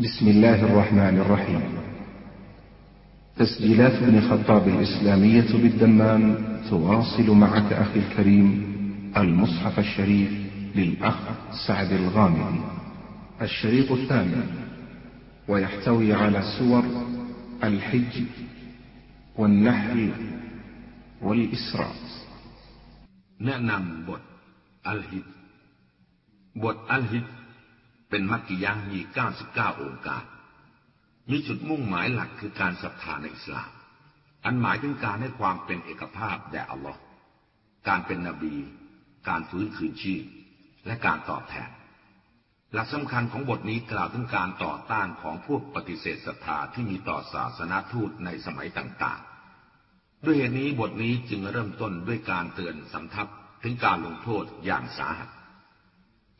بسم الله الرحمن الرحيم تسجيلات ابن خطاب الإسلامية بالدمام تواصل معك أخي الكريم المصحف الشريف للأخ سعد الغامدي الشريط الثامن ويحتوي على سور الحج والنحل والإسراء แนะนำบทอัลฮิดบทอัลฮิด เป็นมักกิยะห์มี 99 องค์การ มีจุดมุ่งหมายหลักคือการศรัทธาในอิสลาม อันหมายถึงการให้ความเป็นเอกภาพแด่อัลลอฮ์การเป็นนบี การฟื้นคืนชีพ และการตอบแทน หลักสำคัญของบทนี้กล่าวถึงการต่อต้านของพวกปฏิเสธศรัทธาที่มีต่อศาสนาทูตในสมัยต่างๆ ด้วยเหตุนี้บทนี้จึงเริ่มต้นด้วยการเตือนสำทับถึงการลงโทษอย่างสาหัส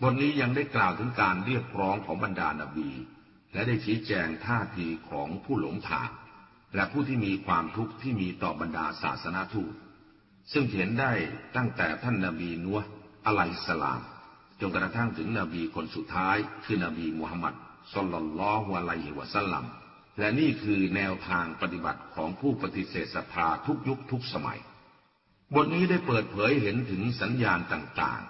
บทนี้ยังได้กล่าวถึงการเรียกร้องของบรรดานาบี และได้ชี้แจงท่าทีของผู้หลงทาง และผู้ที่มีความทุกข์ที่มีต่อบรรดาศาสนาทูตซึ่งเห็นได้ตั้งแต่ท่านนาบีนัวอะลัยสลามจนกระทั่งถึงนบีคนสุดท้าย คือนบีมุฮัมมัดสลลัลลอฮุอะลัยฮิวะสัลลัมและนี่คือแนวทางปฏิบัติของผู้ปฏิเสธศรัทธาทุกยุคทุกสมัย บทนี้ได้เปิดเผยเห็นถึงสัญญาณต่าง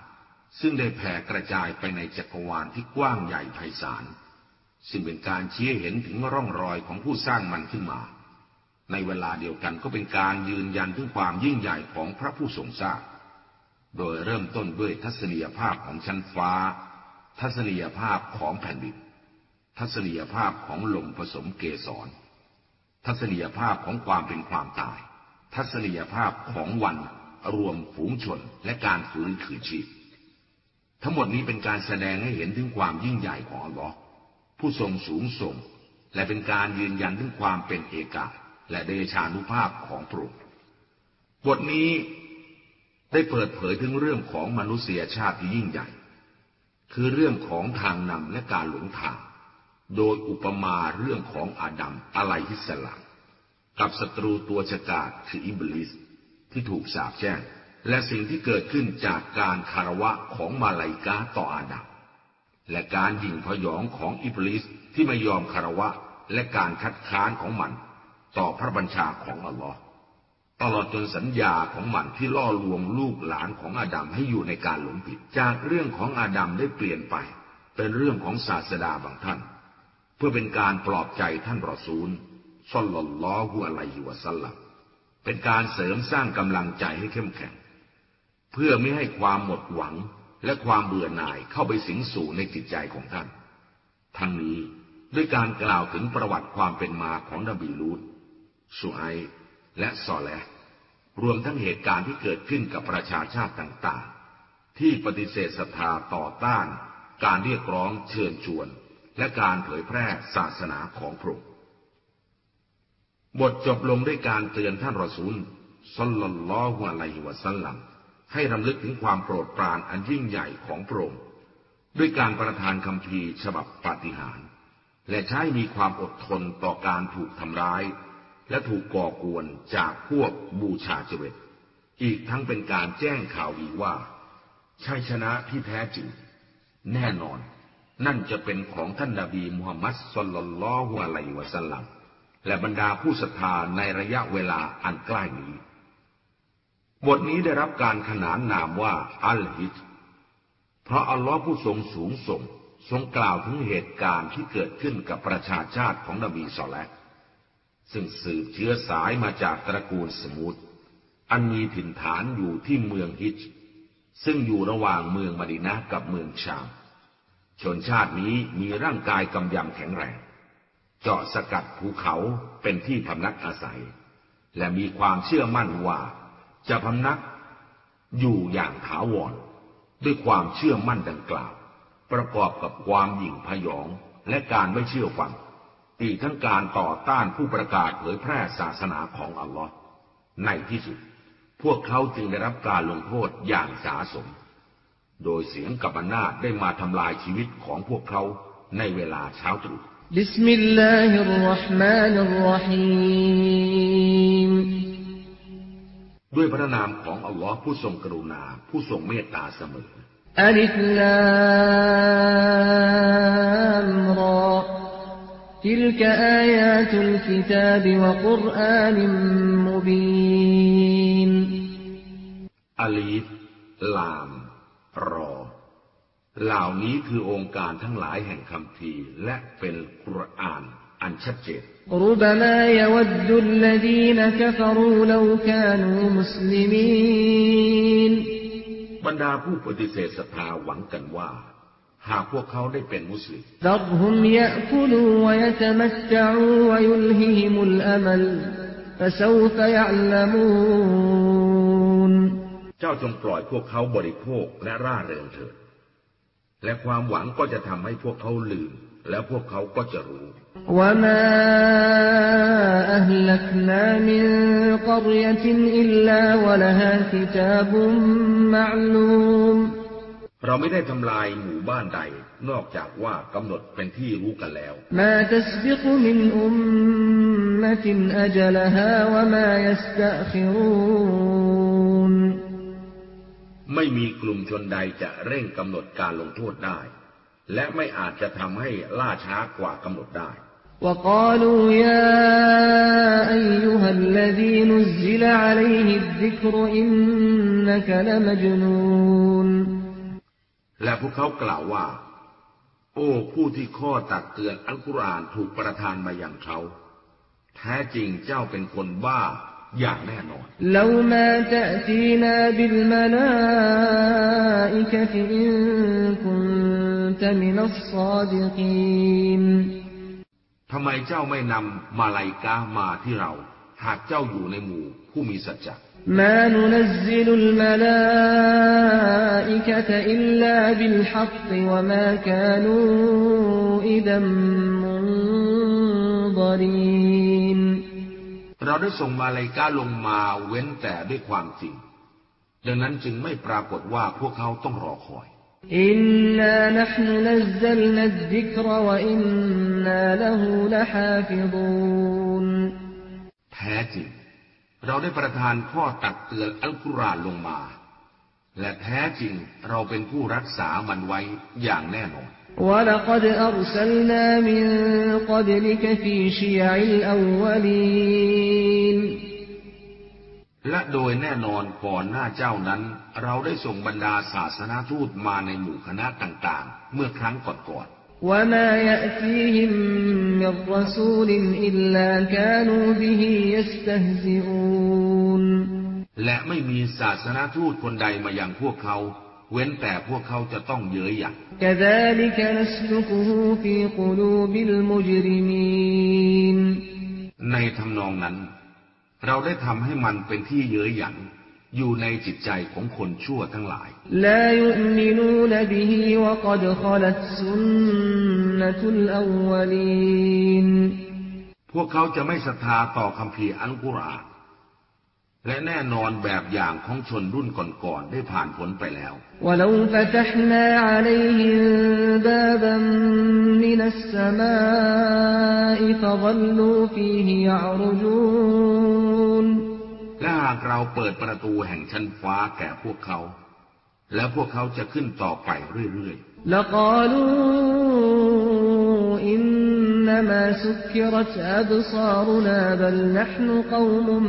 ซึ่งได้แผ่กระจายไปในจักรวาลที่กว้างใหญ่ไพศาล ซึ่งเป็นการชี้เห็นถึงร่องรอยของผู้สร้างมันขึ้นมา ในเวลาเดียวกันก็เป็นการยืนยันถึงความยิ่งใหญ่ของพระผู้ทรงสร้าง โดยเริ่มต้นด้วยทัศนียภาพของชั้นฟ้า ทัศนียภาพของแผ่นดิน ทัศนียภาพของลมผสมเกสร ทัศนียภาพของความเป็นความตาย ทัศนียภาพของวันรวมฝูงชนและการฟื้นคืนชีพ ทั้งหมดนี้เป็นการแสดงให้เห็นถึงความยิ่งใหญ่ของอัลลอฮ์ผู้ทรงสูงส่ง และเป็นการยืนยันถึงความเป็นเอกาและเดชานุภาพของพระองค์บทนี้ได้เปิดเผยถึงเรื่องของมนุษยชาติที่ยิ่งใหญ่ คือเรื่องของทางนำและการหลงทาง โดยอุปมาเรื่องของอาดัมอะไลฮิสลามกับศัตรูตัวฉกาจคืออิบลิสที่ถูกสาปแช่ง และสิ่งที่เกิดขึ้นจากการคารวะของมาลายกาต่ออาดัมและการยิงพยองของอิบลิสที่ไม่ยอมคารวะและการคัดค้านของมัน ต่อพระบัญชาของอัลลอฮ์ตลอดจนสัญญาของมันที่ล่อลวงลูกหลานของอาดัมให้อยู่ในการหลงผิด จากเรื่องของอาดัมได้เปลี่ยนไป เป็นเรื่องของศาสดาบางท่าน เพื่อเป็นการปลอบใจท่านรอซูลซอลลัลลอฮุอะลัยฮิวะสัลลัมเป็นการเสริมสร้างกำลังใจให้เข้มแข็ง เพื่อไม่ให้ความหมดหวังและความเบื่อหน่ายเข้าไปสิงสู่ในจิตใจของท่าน ทั้งนี้ด้วยการกล่าวถึงประวัติความเป็นมาของนบีลูตสุไอและซอแลรวมทั้งเหตุการณ์ที่เกิดขึ้นกับประชาชาติต่างๆ ที่ปฏิเสธศรัทธาต่อต้าน การเรียกร้องเชิญชวน และการเผยแพร่ศาสนาของพระองค์บทจบลงด้วยการเตือนท่านรอซูลสัลลัลลอฮุอะลัยฮิวะสัลลัม ให้รำลึกถึงความโปรดปรานอันยิ่งใหญ่ของพระองค์ด้วยการประทานคำพีฉบับปาฏิหาริย์และใช้มีความอดทนต่อการถูกทำร้าย และถูกก่อกวนจากพวกบูชาเจวิตอีกทั้งเป็นการแจ้งข่าวอีกว่าชัยชนะที่แท้จริง แน่นอน นั่นจะเป็นของท่านนาบีมุฮัมมัดสุลลัลลอฮุอะลัยวะสัลลัมและบรรดาผู้ศรัทธาในระยะเวลาอันใกล้นี้ บทนี้ได้รับการขนานนามว่าอัลฮิตเพราะอัลลอฮ์ผู้ทรงสูงส่ง ทรงกล่าวถึงเหตุการณ์ที่เกิดขึ้นกับประชาชาติของนบีสอแลซึ่งสืบเชื้อสายมาจากตระกูลสมุทอันมีถิ่นฐานอยู่ที่เมืองฮิจ ซึ่งอยู่ระหว่างเมืองมดินะกับเมืองชาม ชนชาตินี้มีร่างกายกำยำแข็งแรง เจาะสกัดภูเขาเป็นที่พำนักอาศัย และมีความเชื่อมั่นว่า จะพำนักอยู่อย่างถาวร ด้วยความเชื่อมั่นดังกล่าว ประกอบกับความหยิ่งพยองและการไม่เชื่อฟังอีกทั้งการต่อต้านผู้ประกาศเผยแพร่ศาสนาของอัลลอฮ์ในที่สุด พวกเขาจึงได้รับการลงโทษอย่างสาสม โดยเสียงกับนาได้มาทำลายชีวิตของพวกเขาในเวลาเช้าตรู่บิสมิลลาฮิรราะห์มานิรราะฮีม ด้วยพระนามของอัลลอฮ์ผู้ทรงกรุณาผู้ทรงเมตตาเสมออัลิฟลามรอ تلك آيات الكتاب وقرآن مبين อลีฟลาม รอ เหล่านี้คือองค์การทั้งหลายแห่งคำพีร์และเป็นกุรอาน อันชัดเจนบรรดาผู้ปฏิเสธศรัทธาหวังกันว่า หากพวกเขาได้เป็นมุสลิมเจ้าจงปล่อยพวกเขาบริโภคและร่าเริงเถิดและความหวังก็จะทำให้พวกเขาลืม แล้วพวกเขาก็จะรู้ وما أهلكنا من قرية إلا ولها كتاب معلوم เราไม่ได้ทำลายหมู่บ้านใด นอกจากว่ากำหนดเป็นที่รู้กันแล้ว ما تسبق من أمة أجلها وما يستأخرون ไม่มีกลุ่มชนใดจะเร่งกำหนดการลงโทษได้ และไม่อาจจะทำให้ล่าช้ากว่ากำหนดได้ وقالوا يا أيها الذي نزل عليه الذكر إنك لمجنون และพวกเขากล่าวว่า โอ้ผู้ที่ข้อตักเตือนอัลกุรอานถูกประทานมาอย่างเขาแท้จริงเจ้าเป็นคนบ้าอย่างแน่นอนแล้วมาตะตีนาบิลมาลาอิกะอินคุนตะมินัสซาดิกีน ทำไมเจ้าไม่นำมาลายกามาที่เรา หากเจ้าอยู่ในหมู่ผู้มีสัจจะมานุนซิลุลมาลาอิกะตอิลลาบิลฮักวะมากานูอิดัมนดรีเราได้ส่งมาลายกาลงมาเว้นแต่ด้วยความจริง ดังนั้นจึงไม่ปรากฏว่าพวกเขาต้องรอคอยอินนานะห์นุนซัลนัดดิกรวะอิน وإنا له لحافظون แท้จริง เราได้ประทานข้อตักเตือนอัลกุรอานลงมา และแท้จริงเราเป็นผู้รักษามันไว้อย่างแน่นอน ولقد أرسلنا من قبلك في شيع الأولين และโดยแน่นอนก่อนหน้าเจ้านั้น เราได้ส่งบรรดาศาสนาทูตมาในหมู่คณะต่างๆ เมื่อครั้งก่อน وما يأتيهم من رسول إلا كانوا به يستهزئون ๆ และไม่มีศาสนาทูตคนใดมายังพวกเขา เว้นแต่พวกเขาจะต้องเย้ยหยัน كذلك نسلكه في قلوب المجرمين ในทำนองนั้น เราได้ทำให้มันเป็นที่เย้ยหยัน อยู่ในจิตใจของคนชั่วทั้งหลาย لا يؤمنون به وقد خلت سنة الأولين พวกเขาจะไม่ศรัทธาต่อคำพีร์อัลกุรอาน และแน่นอนแบบอย่างของชนรุ่นก่อนๆได้ผ่านพ้นไปแล้ว ولو فتحنا عليهم بابا من السماء فظلوا فيه يعرجون ถ้ะหากเราเปิดประตูแห่งชั้นฟ้าแก่พวกเขา แล้วพวกเขาจะขึ้นต่อไปเรื่อยๆละกาลูอินนมาสุกิรัตอับซารุนาบัลนะห์นุกวม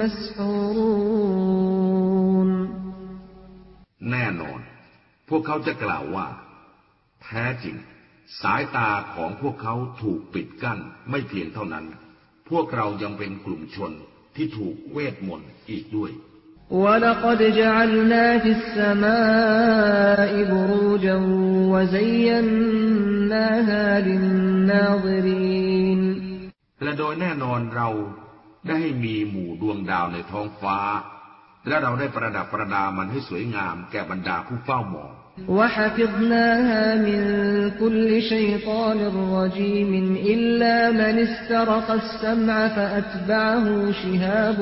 มัสฮูรูนแน่นอน พวกเขาจะกล่าวว่า แท้จริง สายตาของพวกเขาถูกปิดกั้นไม่เพียงเท่านั้น พวกเรายังเป็นกลุ่มชน ที่ถูกเวทมนต์อีกด้วย ولقد جعلنا في السماء بروجا وزيناها للناظرين และโดยแน่นอนเราได้ให้มีหมู่ดวงดาวในท้องฟ้า และเราได้ประดับประดามันให้สวยงามแก่บรรดาผู้เฝ้ามอง وحفظناها من كل شيطان رجيم إلا من استرق السمع فأتبعه شهاب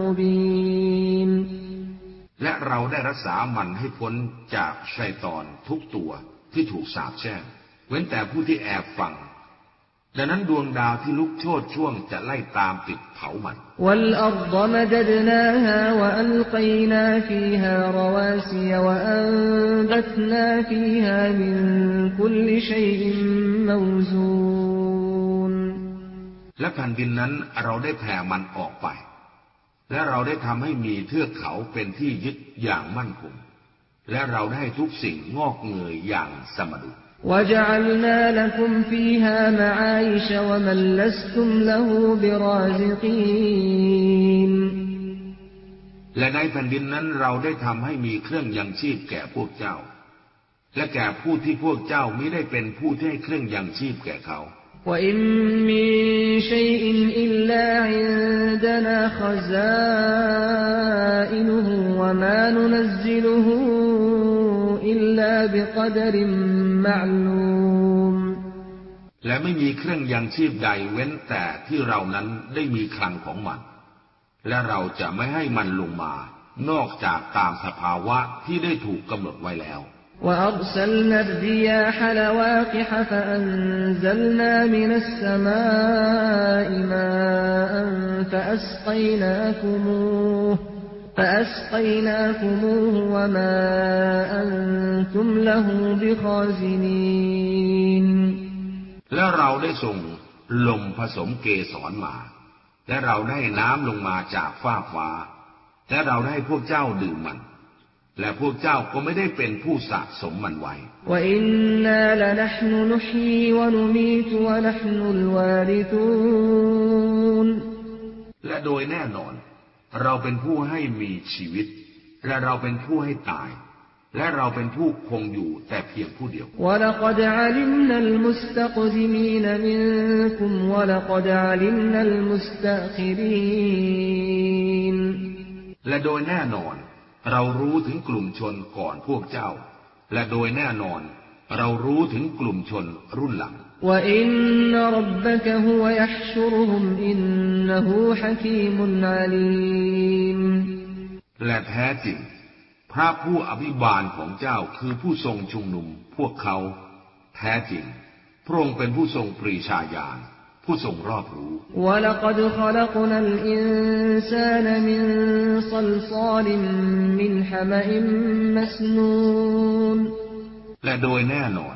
مبين และเราได้รักษามันให้พ้นจากชัยตอนทุกตัวที่ถูกสาปแช่ง เว้นแต่ผู้ที่แอบฟัง ดังนั้นดวงดาวที่ลุกโชนช่วงจะไล่ตามติดเผามันและแผ่นดินนั้นเราได้แผ่มันออกไป และเราได้ทำให้มีเทือกเขาเป็นที่ยึดอย่างมั่นคง และเราได้ทุกสิ่งงอกเงยอย่างสมดุล وجعلنا لكم فيها معايش ومن لستم له برازقين และในแผ่นดินนั้นเราได้ทำให้มีเครื่องยังชีพแก่พวกเจ้า และแก่ผู้ที่พวกเจ้าไม่ได้เป็นผู้ที่ให้เครื่องยังชีพแก่เขา وإن من شيء بقدر معلوم และไม่มีเครื่องยังชีพใดเว้นแต่ที่เรานั้นได้มีคลังของมัน และเราจะไม่ให้มันลงมา นอกจากตามสภาวะที่ได้ถูกกำหนดไว้แล้ว وأرسلنا الرياح لواقح فأنزلنا من السماء ماء فأسقيناكموه فأسقيناكموه وما أنتم له بخازنين และเราได้ส่งลมผสมเกสรมา และเราได้น้ำลงมาจากฟ้าฟ้า และเราได้พวกเจ้าดื่มมัน และพวกเจ้าก็ไม่ได้เป็นผู้สะสมมันไว้ وإنا لنحن نحيي ونميت ونحن الوارثون และโดยแน่นอน เราเป็นผู้ให้มีชีวิต และเราเป็นผู้ให้ตาย และเราเป็นผู้คงอยู่แต่เพียงผู้เดียว และโดยแน่นอน เรารู้ถึงกลุ่มชนก่อนพวกเจ้า และโดยแน่นอน เรารู้ถึงกลุ่มชนรุ่นหลัง وإن ربك هو يحشرهم إنه حكيم عليم และแท้จริง พระผู้อภิบาลของเจ้าคือผู้ทรงชุมนุมพวกเขา แท้จริง พระองค์เป็นผู้ทรงปรีชาญาณผู้ทรงรอบรู้ ولقد خلقنا الإنسان من صلصال من حمأ مسنون และโดยแน่นอน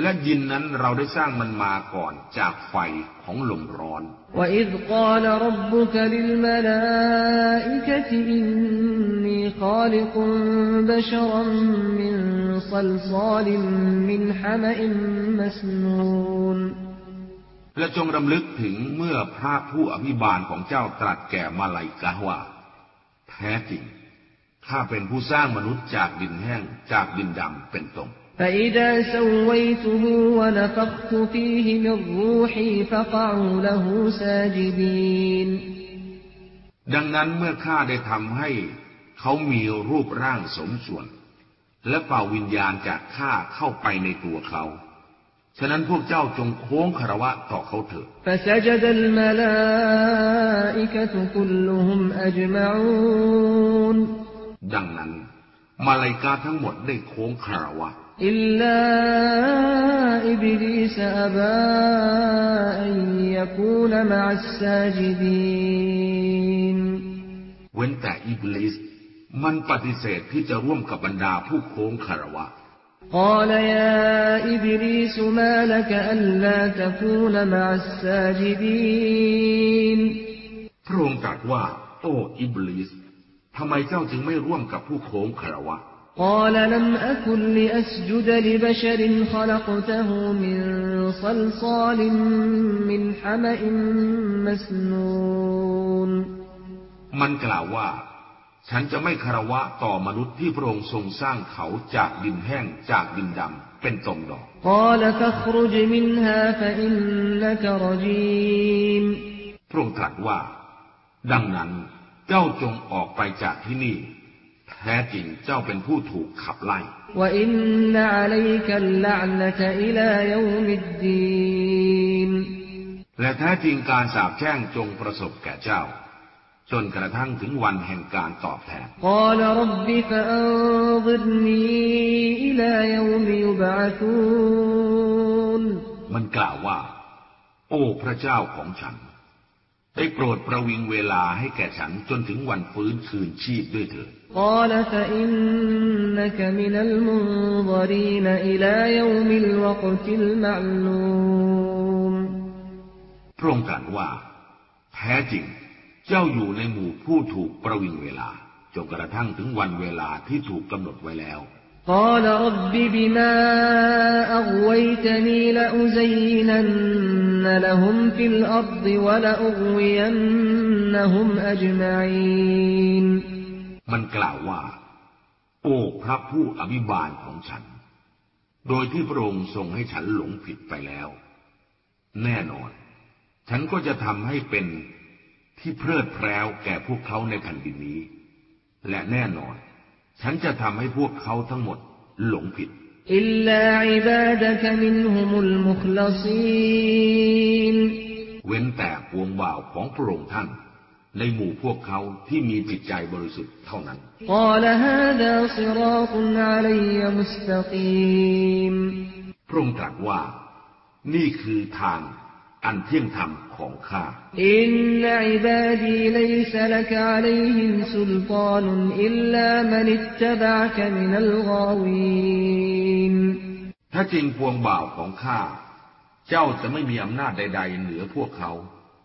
และยินนั้นเราได้สร้างมันมาก่อนจากไฟของลมร้อน وإذ قال ربك للملائكة إني خالق بشرا من صلصال من حمأ مسنون และจงรำลึกถึงเมื่อพระผู้อภิบาลของเจ้าตรัสแก่มาลายกาว่า แท้จริง ข้าเป็นผู้สร้างมนุษย์จากดินแห้งจากดินดำเป็นตม فإذا سويته ونفخت فيه من روحي فقعوا له ساجدين ดังนั้นเมื่อข้าได้ทำให้เขามีรูปร่างสมส่วน และเป่าวิญญาณจากข้าเข้าไปในตัวเขา ฉะนั้นพวกเจ้าจงโค้งคารวะต่อเขาเถิด فسجد الملائكة كلهم أجمعون ดังนั้น มาลายกาทั้งหมดได้โค้งคารวะ إلا إبليس أبى أن يكون مع الساجدين เว้นแต่อิบลิสมันปฏิเสธที่จะร่วมกับบรรดาผู้โค้งคารวะ قال يا إبليس ما لك ألا تكون مع الساجدين พระองค์ตรัสว่า โอ้อิบลิสทำไมเจ้าจึงไม่ร่วมกับผู้โค้งคารวะ قال لم أكن لأسجد لبشر خلقته من صلصال من حمأ مسنون มันกล่าวว่า ฉันจะไม่คารวะต่อมนุษย์ที่พระองค์ทรงสร้างเขาจากดินแห้งจากดินดำเป็นตมดอก قال فاخرج منها فإنك رجيم พระองค์ตรัสว่า ดังนั้นเจ้าจงออกไปจากที่นี่ แท้จริงเจ้าเป็นผู้ถูกขับไล่และแท้จริงการสาบแช่งจงประสบแก่เจ้า จนกระทั่งถึงวันแห่งการตอบแทนมันกล่าวว่า โอ้พระเจ้าของฉันได้โปรดประวิงเวลาให้แก่ฉันจนถึงวันฟื้นคืนชีพด้วยเถิด قال فإنك من المنظرين إلى يوم الوقت المعلوم พระองค์ตรัสว่า แท้จริง เจ้าอยู่ในหมู่ผู้ถูกประวิงเวลาจนกระทั่งถึงวันเวลาที่ถูกกำหนดไว้แล้ว قال رب بما أغويتني لأزينن لهم في الأرض ولأغوينهم أجمعين มันกล่าวว่า โอ้พระผู้อภิบาลของฉัน โดยที่พระองค์ทรงให้ฉันหลงผิดไปแล้ว แน่นอน ฉันก็จะทำให้เป็นที่เพลิดเพลวแก่พวกเขาในแผ่นดินนี้ และแน่นอน ฉันจะทำให้พวกเขาทั้งหมดหลงผิดอิลลาอิบาดะกมินฮุมุลมุคลซีนเว้นแต่วงบ่าวของพระองค์ท่าน ในหมู่พวกเขาที่มีจิตใจบริสุทธิ์เท่านั้น พระองค์ตรัสว่า นี่คือทางอันเที่ยงธรรมของข้า อินนาอิบาดีลซะลักอะลัยฮิมสุลตานุอิลลามันิตตบะกมินัลกาวีนถ้าจริงพวงบ่าวของข้า เจ้าจะไม่มีอำนาจใด ๆ เหนือพวกเขา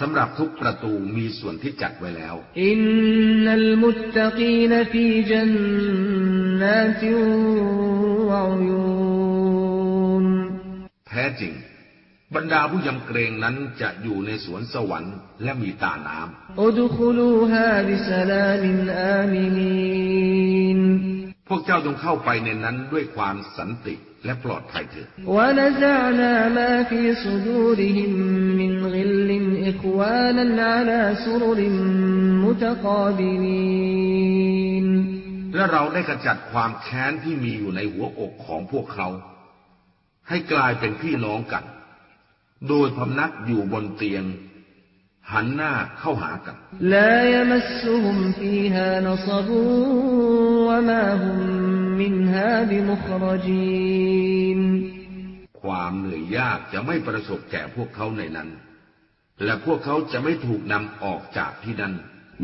สำหรับทุกประตูมีส่วนที่จัดไว้แล้ว อินนัลมุตตะกีนฟีจันนาติวะยูนแท้จริง บรรดาผู้ยำเกรงนั้นจะอยู่ในสวนสวรรค์และมีตาน้ำอุดคุลูฮาบิสลามินอามินีนพวกเจ้าจงเข้าไปในนั้นด้วยความสันติและปลอดภัยเถิดวะนซะนามาฟีซุดูริฮิมมินกิลลิ إخوانا على سرر متقابلين และเราได้ขจัดความแค้นที่มีอยู่ในหัวอกของพวกเขา ให้กลายเป็นพี่น้องกัน โดยพำนักอยู่บนเตียง หันหน้าเข้าหากัน لا يمسهم فيها نصب وما هم منها بمخرجين ความเหนื่อยยากจะไม่ประสบแก่พวกเขาในนั้น และพวกเขาจะไม่ถูกนำออกจากที่นั่น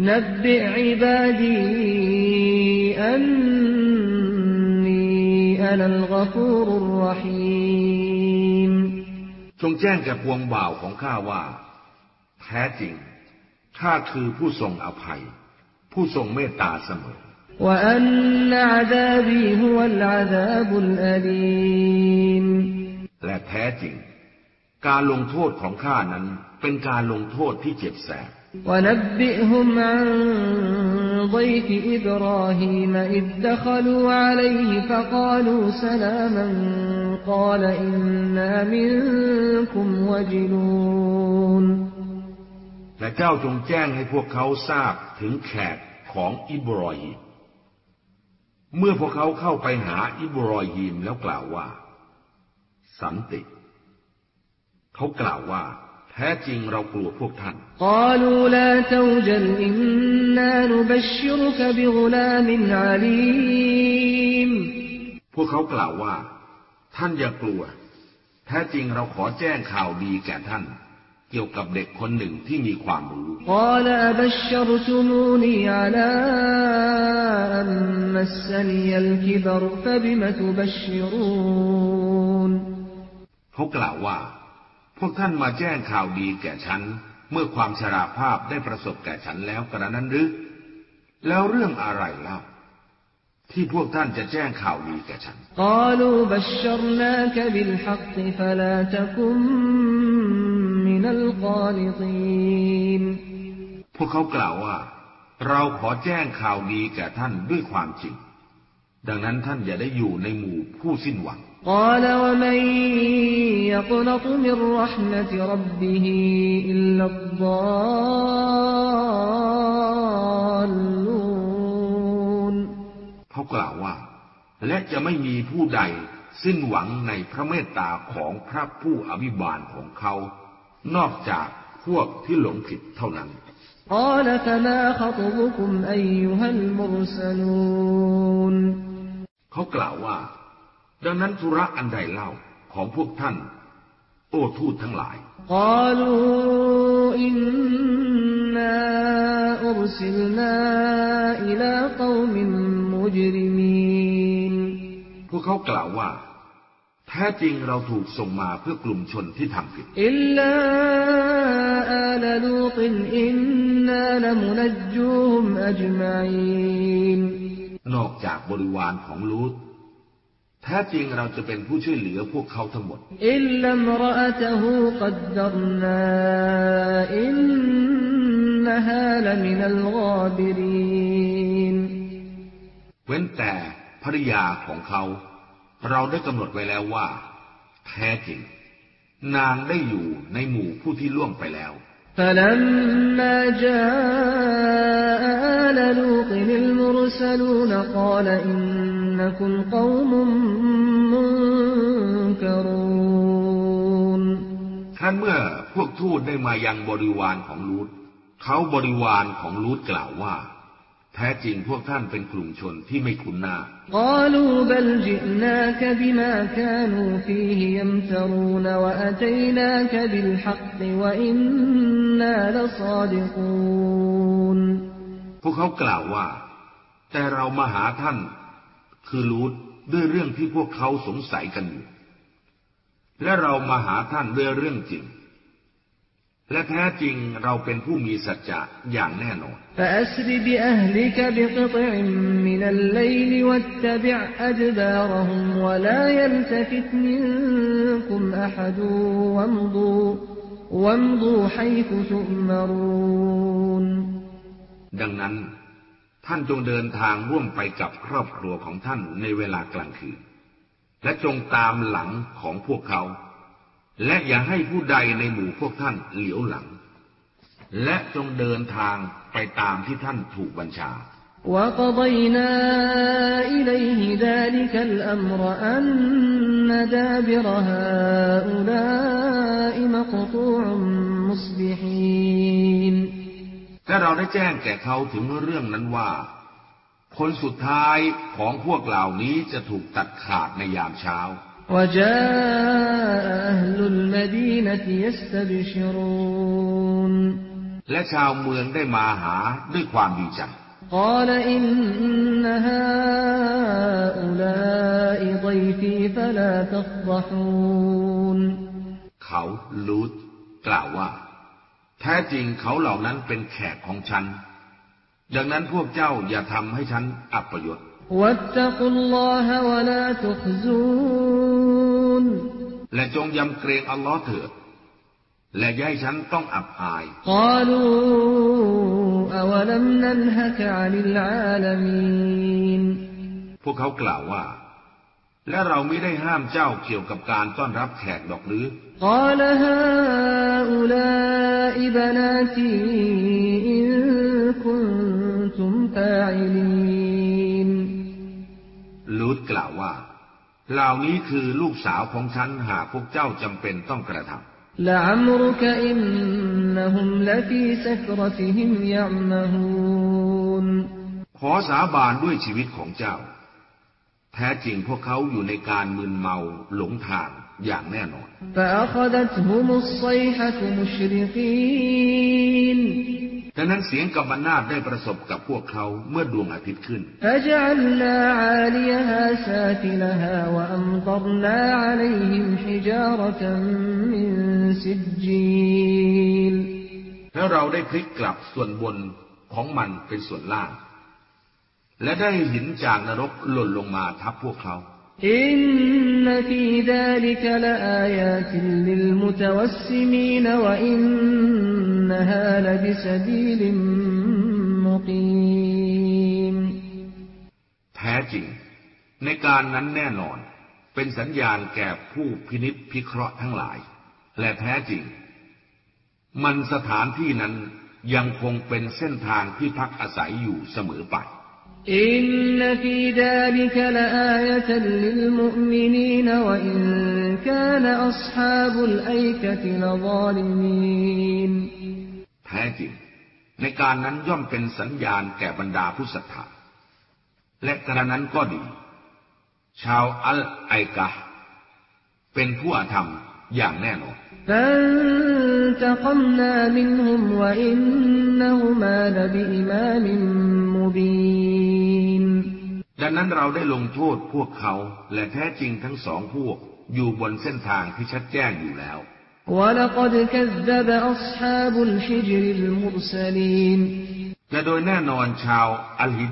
นับบิอิบาดีอันนีอันัลกฟูรุรหีมจงแจ้งแก่พวงบ่าวของข้าว่า แท้จริงข้าคือผู้ทรงอภัย ผู้ทรงเมตตาเสมอและแท้จริง การลงโทษของข้านั้นเป็นการลงโทษที่เจ็บแสบและเจ้าจงแจ้งให้พวกเขาทราบถึงแขกของอิบรอฮิมเมื่อพวกเขาเข้าไปหาอิบรอฮิมแล้วกล่าวว่า สันติ เขากล่าวว่า แท้จริงเรากลัวพวกท่านพวกเขากล่าวว่า ท่านอย่ากลัว แท้จริงเราขอแจ้งข่าวดีแก่ท่าน เกี่ยวกับเด็กคนหนึ่งที่มีความรู้เขากล่าวว่า พวกท่านมาแจ้งข่าวดีแก่ฉัน เมื่อความชราภาพได้ประสบแก่ฉันแล้วกระนั้นหรือ แล้วเรื่องอะไรเล่าที่พวกท่านจะแจ้งข่าวดีแก่ฉันพวกเขากล่าวว่า เราขอแจ้งข่าวดีแก่ท่านด้วยความจริง ดังนั้นท่านอย่าได้อยู่ในหมู่ผู้สิ้นหวัง قال ومن يقنط من رحمة ربه إلا الضالون เขากล่าวว่า และจะไม่มีผู้ใดสิ้นหวังในพระเมตตาของพระผู้อภิบาลของเขา นอกจากพวกที่หลงผิดเท่านั้น قال فما خطبكم أيها المرسلون เขากล่าวว่า ดังนั้นธุระอันใดเล่าของพวกท่าน โอ้ทูตทั้งหลายกลูอิพวกเขากล่าวว่า แท้จริงเราถูกส่งมาเพื่อกลุ่มชนที่ทำผิดอิลลาอาลลูตินอินนาลมุนจูมอจมาอินอกจากบริวารของลูต แท้จริงเราจะเป็นผู้ช่วยเหลือพวกเขาทั้งหมด إلا امرأته قدرنا إنها لمن الغابرين เว้นแต่ภริยาของเขา เราได้กำหนดไว้แล้วว่า แท้จริง นางได้อยู่ในหมู่ผู้ที่ล่วงไปแล้ว فلما جاء آل لوط المرسلون قال إنكم قوم منكرون ท่านเมื่อพวกทูตได้มายังบริวารของลูตเขาบริวารของลูตกล่าวว่า แท้จริงพวกท่านเป็นกลุ่มชนที่ไม่คุ้นหน้า قالوا بل جئناك بما كانوا فيه يمترون وأتيناك بالحق وإنا لصادقون พวกเขากล่าวว่า แต่เรามาหาท่าน คือลูดด้วยเรื่องที่พวกเขาสงสัยกันอยู่ และเรามาหาท่านด้วยเรื่องจริง และแท้จริงเราเป็นผู้มีสัจจะอย่างแน่นอนดังนั้น ท่านจงเดินทางร่วมไปกับครอบครัวของท่านในเวลากลางคืน และจงตามหลังของพวกเขา และอย่าให้ผู้ใดในหมู่พวกท่านเหลียวหลัง และจงเดินทางไปตามที่ท่านถูกบัญชา وقضينا إليه ذلك الأمر أن دابر هؤلاء مقطوع مصبحين และเราได้แจ้งแก่เขาถึงเรื่องนั้นว่า คนสุดท้ายของพวกเหล่านี้จะถูกตัดขาดในยามเช้า และชาวเมืองได้มาหาด้วยความดีใจเขาลูดกล่าวว่า แท้จริงเขาเหล่านั้นเป็นแขกของฉัน ดังนั้นพวกเจ้าอย่าทำให้ฉันอับปยศและจงยำเกรงอัลลอฮ์เถิด และย่ายฉันต้องอับอายพวกเขากล่าวว่า และเราไม่ได้ห้ามเจ้าเกี่ยวกับการต้อนรับแขกดอกหรือ قال هؤلاء بناتي إن كنتم فاعلين ลูดกล่าวว่า เหล่านี้คือลูกสาวของฉันหากพวกเจ้าจำเป็นต้องกระท لعمرك إنهم لفي سكرتهم يعمهون ำขอสาบานด้วยชีวิตของเจ้า แท้จริงพวกเขาอยู่ในการมึนเมาหลงทาง อย่างแน่นอนดังนั้นเสียงกำมปนาดได้ประสบกับพวกเขาเมื่อดวงอาทิตย์ขึ้น แล้เราได้พลิกกลับส่วนบนของมันเป็นส่วนล่าง และได้หินจากนรกหล่นลงมาทับพวกเขา แท้จริง ในการนั้นแน่นอน เป็นสัญญาณแก่ผู้พินิษพิเคราะห์ทั้งหลาย และแท้จริง มันสถานที่นั้นยังคงเป็นเส้นทางที่พักอาศัยอยู่เสมอไป อินนฟีดาลิกลอายะตันลิลมุมินีนวะอินกานอัศฮาบุลไอกะติลซาลิมีนแท้จริงในการนั้นย่อมเป็นสัญญาณแก่บรรดาผู้ศรัทธาและกระนั้นก็ดี ชาวอัลไอกะเป็นผู้อาธรรมอย่างแน่นอน فانتقمنا منهم وإنهما لبإمام مبين ดังนั้นเราได้ลงโทษพวกเขา และแท้จริงทั้งสองพวกอยู่บนเส้นทางที่ชัดแจ้งอยู่แล้ว ولقد كذب أصحاب الحجر المرسلين และโดยแน่นอนชาวอัลฮิด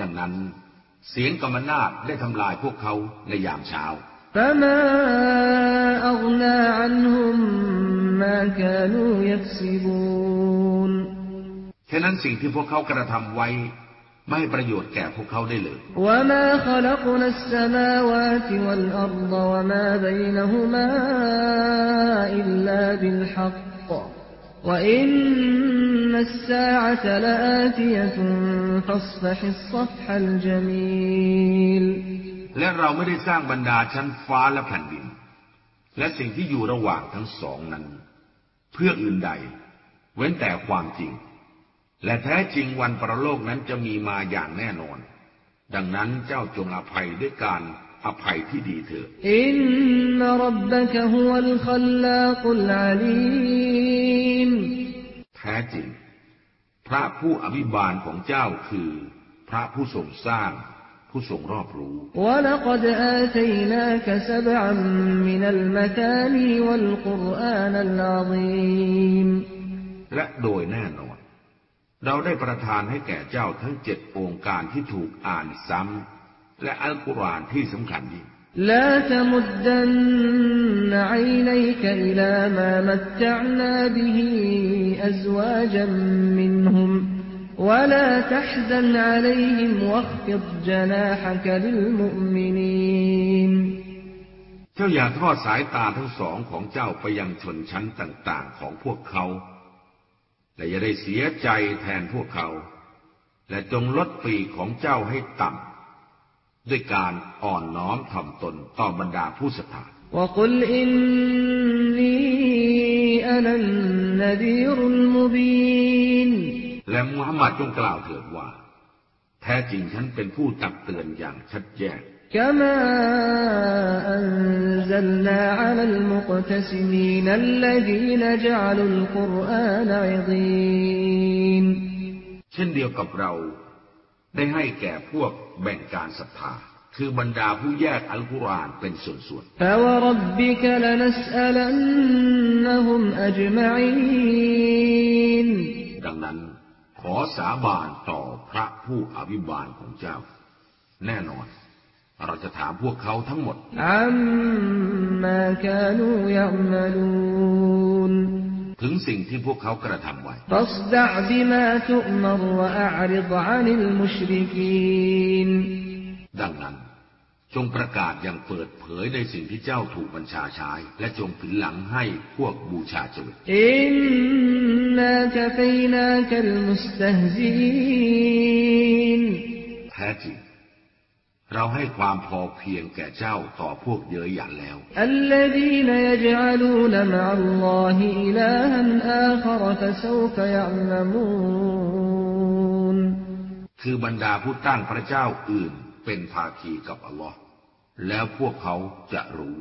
ดังนั้น เสียงกรรมนาฏได้ทำลายพวกเขาในยามเช้าฉะนั้นสิ่งที่พวกเขากระทำไว้ ไม่ประโยชน์แก่พวกเขาได้เลยและ وإن الساعة لآتية فاصفح الصفح الجميل และเราไม่ได้สร้างบรรดาชั้นฟ้าและแผ่นดิน และสิ่งที่อยู่ระหว่างทั้งสองนั้น เพื่ออื่นใด เว้นแต่ความจริง และแท้จริงวันประโลกนั้นจะมีมาอย่างแน่นอน ดังนั้นเจ้าจงอภัยด้วยการอภัยที่ดีเถิดอินนรับบะกะฮุวัลคัลลากุลอาลีมแ ท้จริง พระผู้อภิบาลของเจ้าคือ พระผู้ทรงสร้าง ผู้ทรงรอบรู้ และโดยแน่นอน เราได้ประทานให้แก่เจ้าทั้งเจ็ดองค์การที่ถูกอ่านซ้ำและอัลกุรอานที่สำคัญยิ่ง لا تمدن عينيك إلى ما متعنا به أزواجا منهم ولا تحزن عليهم واخفض جناحك للمؤمنين เจ้าอย่าทอดสายตาทั้งสองของเจ้าไปยังชนชั้นต่าง ๆของพวกเขา และอย่าได้เสียใจแทนพวกเขา และจงลดปีกของเจ้าให้ต่ำ ด้วยการอ่อนน้อมถ่อมตนต่อบรรดาผู้ศรัทธาและมุฮัมมัดจงกล่าวเถิดว่า แท้จริงฉันเป็นผู้ตักเตือนอย่างชัดแจ้งเช่นเดียวกับเรา ได้ให้แก่พวกแบ่งการศรัทธาคือบรรดาผู้แยกอัลกุรอานเป็นส่วนๆดังนั้นขอสาบานต่อพระผู้อภิบาลของเจ้า แน่นอน เราจะถามพวกเขาทั้งหมด ถึงสิ่งที่พวกเขากระทำไว้ดังนั้น จงประกาศอย่างเปิดเผยในสิ่งที่เจ้าถูกบัญชาใช้ และจงผินหลังให้พวกบูชาจวิตอินนาคฟีนาคัลมุสตฮซีนแท้จริง เราให้ความพอเพียงแก่เจ้าต่อพวกเยอะหยันแล้ว คือบรรดาผู้ตั้งพระเจ้าอื่นเป็นภาคีกับอัลลอฮ์แล้วพวกเขาจะรู้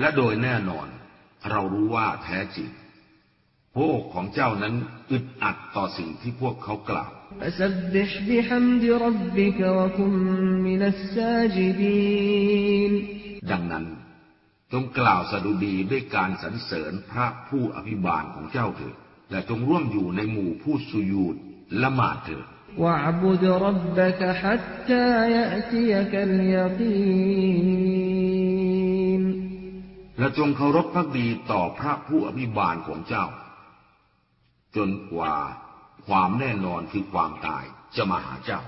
และโดยแน่นอน เรารู้ว่าแท้จริง พวกของเจ้านั้นอึดอัดต่อสิ่งที่พวกเขากล่าว ดังนั้นจงกล่าวสดุดีด้วยการสรรเสริญพระผู้อภิบาลของเจ้าเถิด และจงร่วมอยู่ในหมู่ผู้สุยูดละหมาดเถิดและจงเคารพพระดีต่อพระผู้อภิบาลของเจ้า จนกว่า ความแน่นอนคือความตายจะมาหาเจ้า